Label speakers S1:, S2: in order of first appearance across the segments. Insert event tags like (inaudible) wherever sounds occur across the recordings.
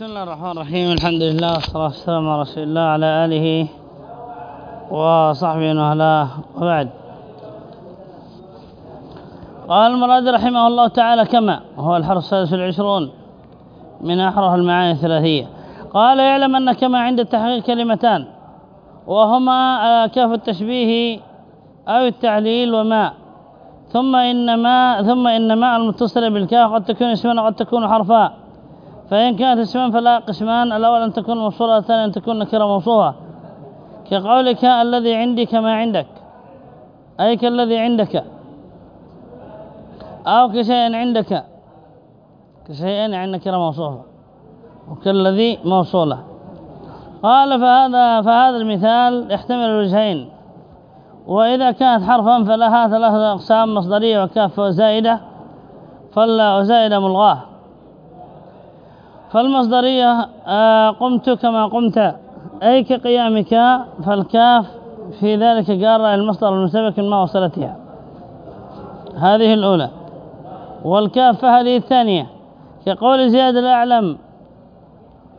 S1: بسم الله الرحمن الرحيم الحمد لله والصلاة والسلام على رسول الله على آله وصحبه وأهلاه وبعد قال المراد رحمه الله تعالى كما وهو الحرف السادس والعشرون من أحرف المعاني الثلاثية قال يعلم أن كما عند التحقيق كلمتان وهما كاف التشبيه أو التعليل وما ثم إنما ثم إنما المتصلة بالكاف قد تكون اسما وقد تكون حرفا فإن كانت اسما فلا قسمان الأول أن تكون موصولة الثاني أن تكون نكرة موصوفة. كقولك الذي عندي كما عندك أي كالذي عندك؟ أو كشيء عندك كشيء يعني نكرة موصوفة وكالذي موصولة. قال فهذا فهذا المثال يحتمل الوجهين وإذا كانت حرفا فلها ثلاثة أقسام مصدرية وكافة وزائدة فلا وزائدة ملغاة. فالمصدرية آه قمت كما قمت. أي كقيامك فالكاف في ذلك قال المصدر المسبك ما وصلتها. هذه الأولى. والكاف هذه الثانية. كقول زياد الأعلم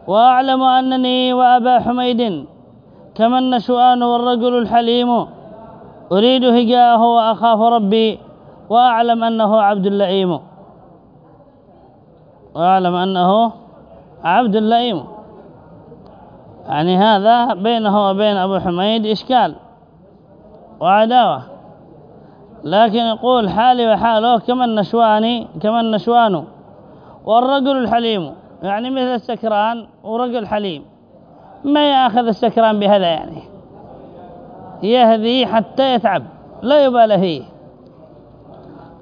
S1: وأعلم أنني وأبا حميد كما النشؤان والرجل الحليم أريد هجاءه وأخاف ربي وأعلم أنه عبد اللئيم. وأعلم أنه عبد اللئيم. يعني هذا بينه وبين أبو حميد إشكال وعداوة. لكن يقول حالي وحاله كما النشواني كما النشوان والرجل الحليم يعني مثل السكران ورجل حليم. ما يأخذ السكران بهذا يعني؟ يهذي حتى يتعب لا يبالى فيه.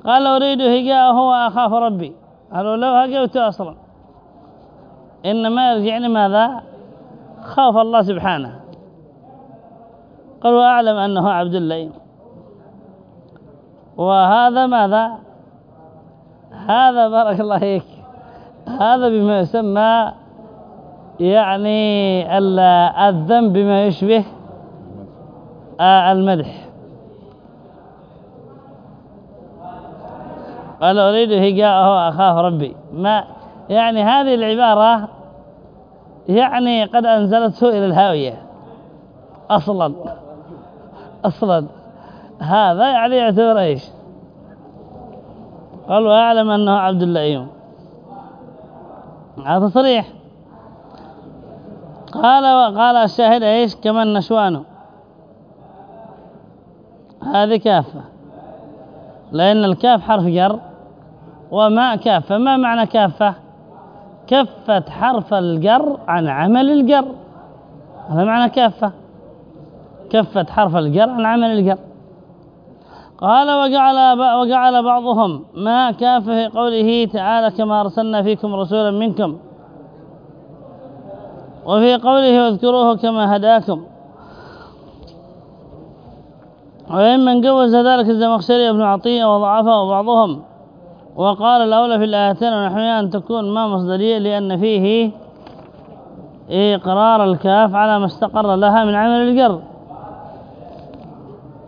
S1: قال أريد هجاءه وأخاف ربي. قالوا لو هجوت أصلا. إنما يرجعني ماذا؟ خوف الله سبحانه. قال وأعلم أنه عبد الله وهذا ماذا؟ هذا بارك الله فيك. هذا بما يسمى يعني الذنب بما يشبه المدح. قال أريد هجاءه أخاف ربي. ما يعني هذه العبارة يعني قد أنزلته إلى الهاوية. أصلا. أصلا. هذا يعني يعتبر إيش؟ قال وأعلم أنه عبد اللئيم هذا صريح. قال وقال الشاهد إيش؟ كمن نشوانه هذه كافة. لأن الكاف حرف جر وما كافة. ما معنى كافة؟ كفت حرف الجر عن عمل الجر. هذا معنى كافة كفت حرف الجر عن عمل الجر. قال وجعل وجعل بعضهم ما كاف في قوله تعالى كما أرسلنا فيكم رسولا منكم. وفي قوله واذكروه كما هداكم. ومن جوز ذلك الزمخشري ابن عطية وضعفه بعضهم. وقال الأولى في الآيتين ونحوها أن تكون ما مصدرية لأن فيه إقرار الكاف على ما استقر لها من عمل الجر.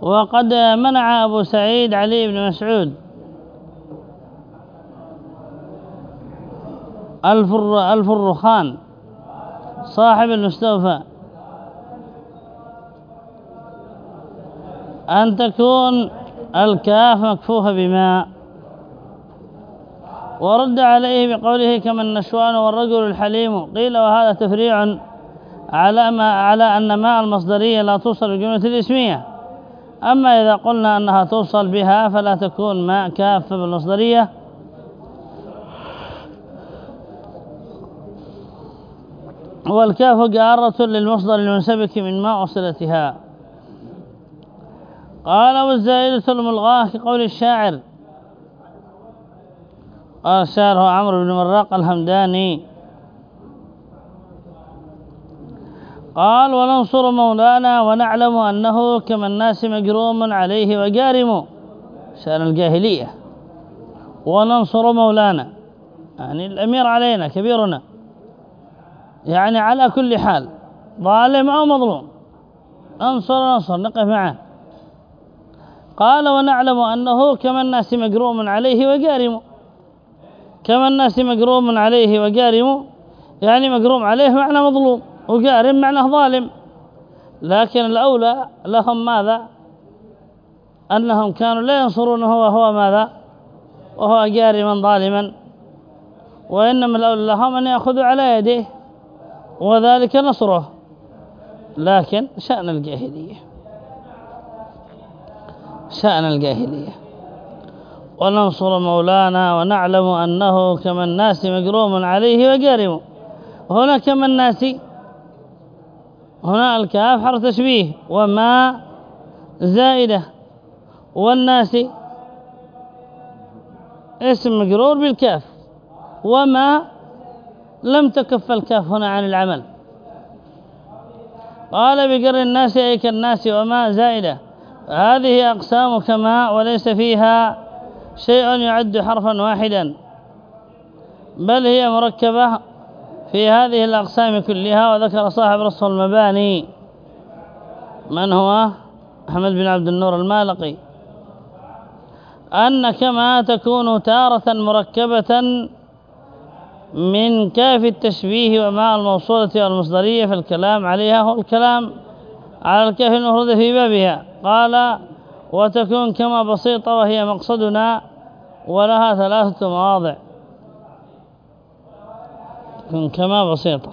S1: وقد منع أبو سعيد علي بن مسعود الفر الفرخان صاحب المستوفى أن تكون الكاف مكفوفة بماء. ورد عليه بقوله كما النشوان والرجل الحليم. قيل وهذا تفريع على ما على أن ماء المصدرية لا توصل بالجملة الإسمية. أما إذا قلنا أنها توصل بها فلا تكون ماء كافة بالمصدرية. والكاف جارة للمصدر المنسبك من ماء وصلتها قال والزائدة الملغاة كقول الشاعر قال هو عمرو بن مراق الهمداني. قال وننصر مولانا ونعلم أنه كما الناس مجروم عليه وجارم شأن الجاهلية. وننصر مولانا. يعني الأمير علينا كبيرنا. يعني على كل حال ظالم أو مظلوم. انصر ننصر نقف معه. قال ونعلم أنه كما الناس مجروم عليه وجارم كما الناس مجروم عليه وجارم يعني مقروم عليه معنى مظلوم وجارم معنى ظالم. لكن الأولى لهم ماذا؟ أنهم كانوا لا ينصرونه وهو ماذا؟ وهو جارما ظالما. وإنما الأولى لهم أن يأخذوا على يده وذلك نصره. لكن شأن الجاهلية شأن الجاهلية. وننصر مولانا ونعلم أنه كما الناس مقروم عليه وجارم. هنا كما الناس؟ هنا الكاف حرف تشبيه. وما زائدة. والناس؟ اسم مجرور بالكاف. وما لم تكف الكاف هنا عن العمل. قال بقر الناس أي كالناس وما زائدة. هذه أقسام كما وليس فيها شيء يعد حرفا واحدا بل هي مركبة في هذه الأقسام كلها وذكر صاحب رصف المباني من هو؟ أحمد بن عبد النور المالقي. أن كما تكون تارة مركبة من كاف التشبيه ومع الموصولة والمصدرية في الكلام عليها هو الكلام على الكاف المفرد في بابها. قال وتكون كما بسيطة وهي مقصدنا ولها ثلاثة مواضع. تكون كما بسيطة.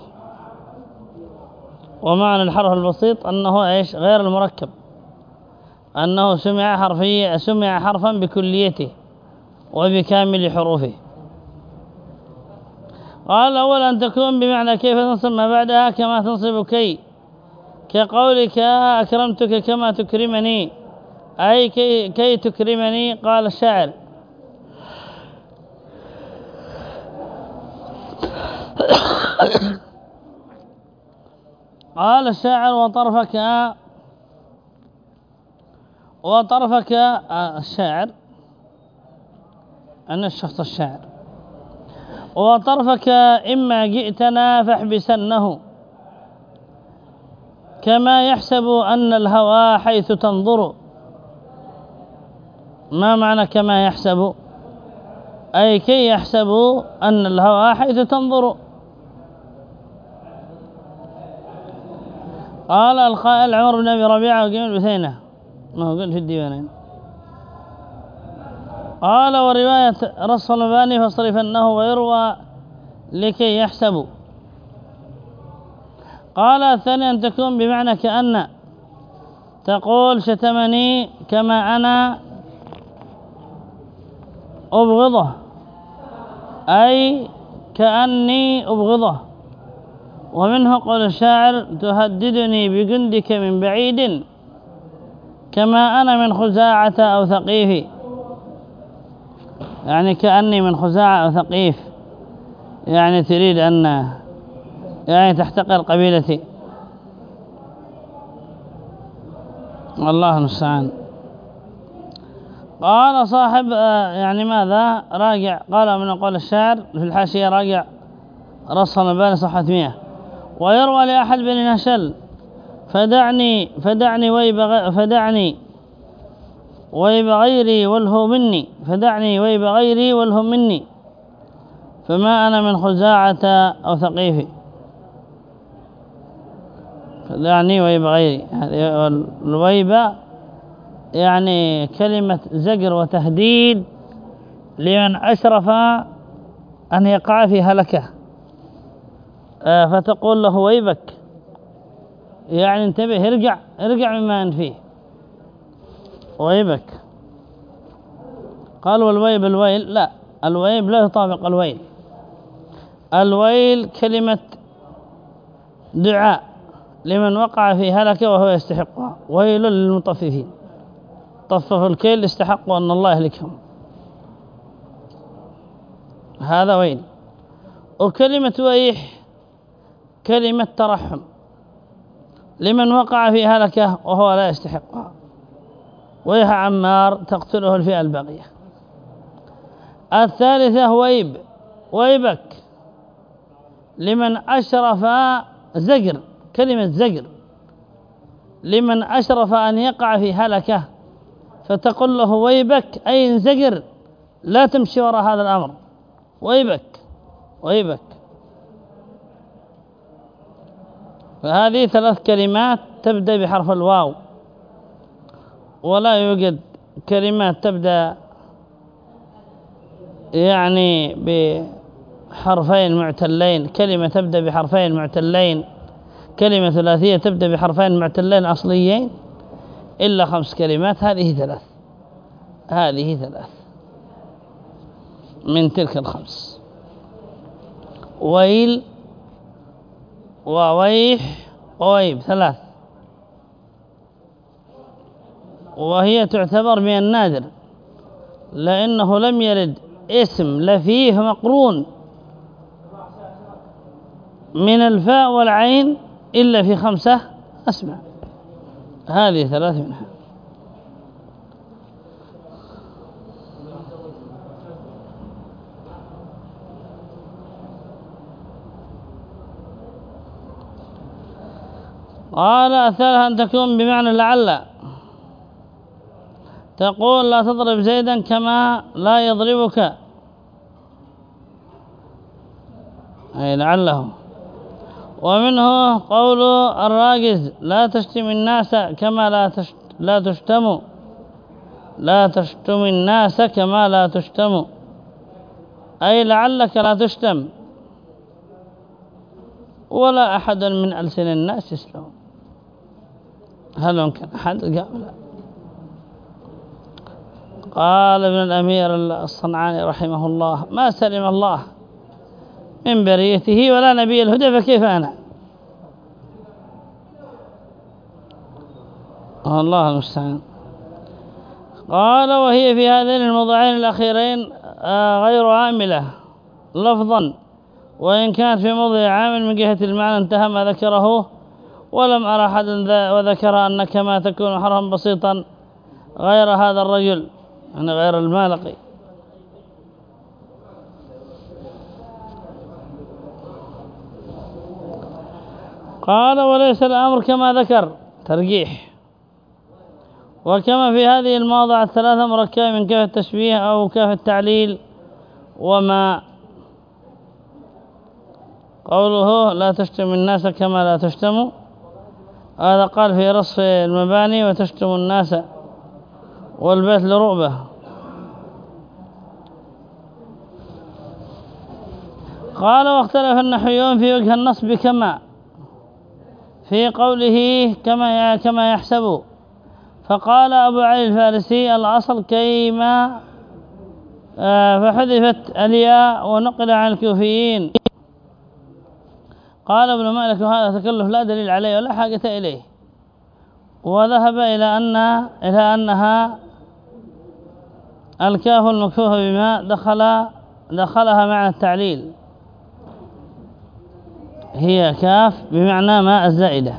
S1: ومعنى الحرف البسيط أنه إيش؟ غير المركب. أنه سمع حرفية سمع حرفا بكليته وبكامل حروفه. قال الأول أن تكون بمعنى كيف تنصب ما بعدها؟ كما تنصب كي. كقولك أكرمتك كما تكرمني. أي كي, كي تكرمني؟ قال الشاعر (coughs) قال الشاعر وطرفك وطرفك الشاعر أن الشخص الشاعر وطرفك إما جئتنا فاحبسنه. كما يحسب أن الهوى حيث تنظر. ما معنى كما يحسب؟ أي كي يحسب أن الهوى حيث تنظر. قال القائل عمر بن أبي ربيعة وقيم البثينة ما هو قلت في الديوانين. قال ورواية رص المباني فاصرفنه ويروى لكي يحسبوا قال الثاني أن تكون بمعنى كأن. تقول شتمني كما أنا أبغضه. أي كأني أبغضه. ومنه قول الشاعر تهددني بجندك من بعيد كما أنا من خزاعة أو ثقيف. يعني كأني من خزاعة أو ثقيف. يعني تريد أن يعني تحتقر قبيلتي. والله المستعان. قال صاحب آه، يعني ماذا؟ راجع. قال من قول الشاعر في الحاشية راجع. رص المباني صحة مئة. ويروى لأحد بن نشل فدعني فدعني ويب فدعني ويب غيري واله مني. فدعني ويب غيري واله مني. فما أنا من خزاعة أو ثقيفي فدعني ويب غيري. الويب يعني كلمة زجر وتهديد لمن أشرف أن يقع في هلكه. آه، فتقول له ويبك. يعني انتبه ارجع ارجع مما أنت فيه ويبك. قال والويب الويل لا الويب لا يطابق الويل. الويل كلمة دعاء لمن وقع في هلكه وهو يستحقها. ويل للمطففين. طففوا الكيل استحقوا أن الله يهلكهم. هذا ويل وكلمة ويح كلمة ترحم. لمن وقع في هلكة وهو لا يستحقها. ويح عمار تقتله الفئة الباقية. الثالثة ويب ويبك. لمن أشرف زجر كلمة زجر. لمن أشرف أن يقع في هلكة فتقول له ويبك أي انزجر لا تمشي وراء هذا الأمر. ويبك ويبك. فهذه ثلاث كلمات تبدأ بحرف الواو. ولا يوجد كلمات تبدأ يعني بحرفين معتلين. كلمة تبدأ بحرفين معتلين. كلمة ثلاثية تبدأ بحرفين معتلين أصليين. إلا خمس كلمات هذه ثلاث. هذه ثلاث. من تلك الخمس. ويل وويح وويب ثلاث. وهي تعتبر من النادر لأنه لم يرد اسم لفيه مقرون. من الفاء والعين إلا في خمسة أسمع هذه ثلاث منها قال الثالث أن تكون بمعنى لعل. تقول لا تضرب زيدا كما لا يضربك. أي لعله ومنه قول الراجز لا تشتم الناس كما لا لا تشتم لا تشتم الناس كما لا تشتم. أي لعلك لا تشتم. ولا أحد من ألسن الناس يسلم. هل ممكن أحد؟ قال قال ابن الأمير الصنعاني رحمه الله ما سلم الله. من بريته ولا نبي الهدى فكيف أنا؟ الله المستعان. قال وهي في هذين الموضعين الأخيرين آه، غير عاملة لفظا وإن كانت في موضع عامل من جهة المعنى انتهى ما ذكره ولم أرى أحد وذكر أن كما تكون حرفا بسيطا غير هذا الرجل يعني غير المالقي. قال وليس الأمر كما ذكر. ترجيح. وكما في هذه المواضع الثلاثة مركبة من كيف التشبيه أو كيف التعليل وما قوله لا تشتم الناس كما لا تشتم. هذا قال في رصف المباني وتشتم الناس والبيت لرؤبة. قال واختلف النحويون في وجه النصب كما في قوله كما كما يحسب. فقال أبو علي الفارسي الأصل كيما آه، فحذفت الياء ونقل عن الكوفيين. قال ابن مالك هذا تكلف لا دليل عليه ولا حاجة إليه. وذهب إلى أن إلى أنها الكاف المكفوفة بما دخل دخلها معنى التعليل. هي كاف بمعنى ماء الزائدة.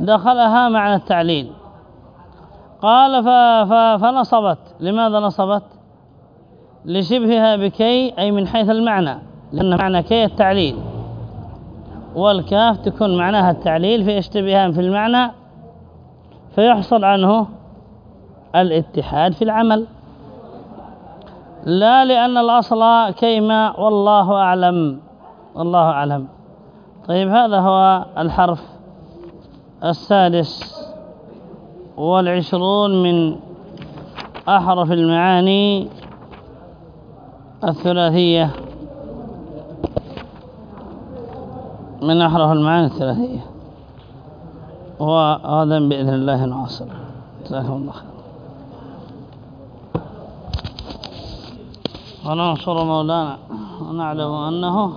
S1: دخلها معنى التعليل. قال فنصبت. لماذا نصبت؟ لشبهها بكي أي من حيث المعنى. لأن معنى كي التعليل. والكاف تكون معناها التعليل فيشتبهان في المعنى فيحصل عنه الاتحاد في العمل. لا لأن الأصل كيما والله أعلم. والله أعلم. طيب هذا هو الحرف السادس والعشرون من أحرف المعاني الثلاثية. من أحرف المعاني الثلاثية. وهذا بإذن الله نواصل. جزاكم الله خير. وننصر مولانا. ونعلم أنه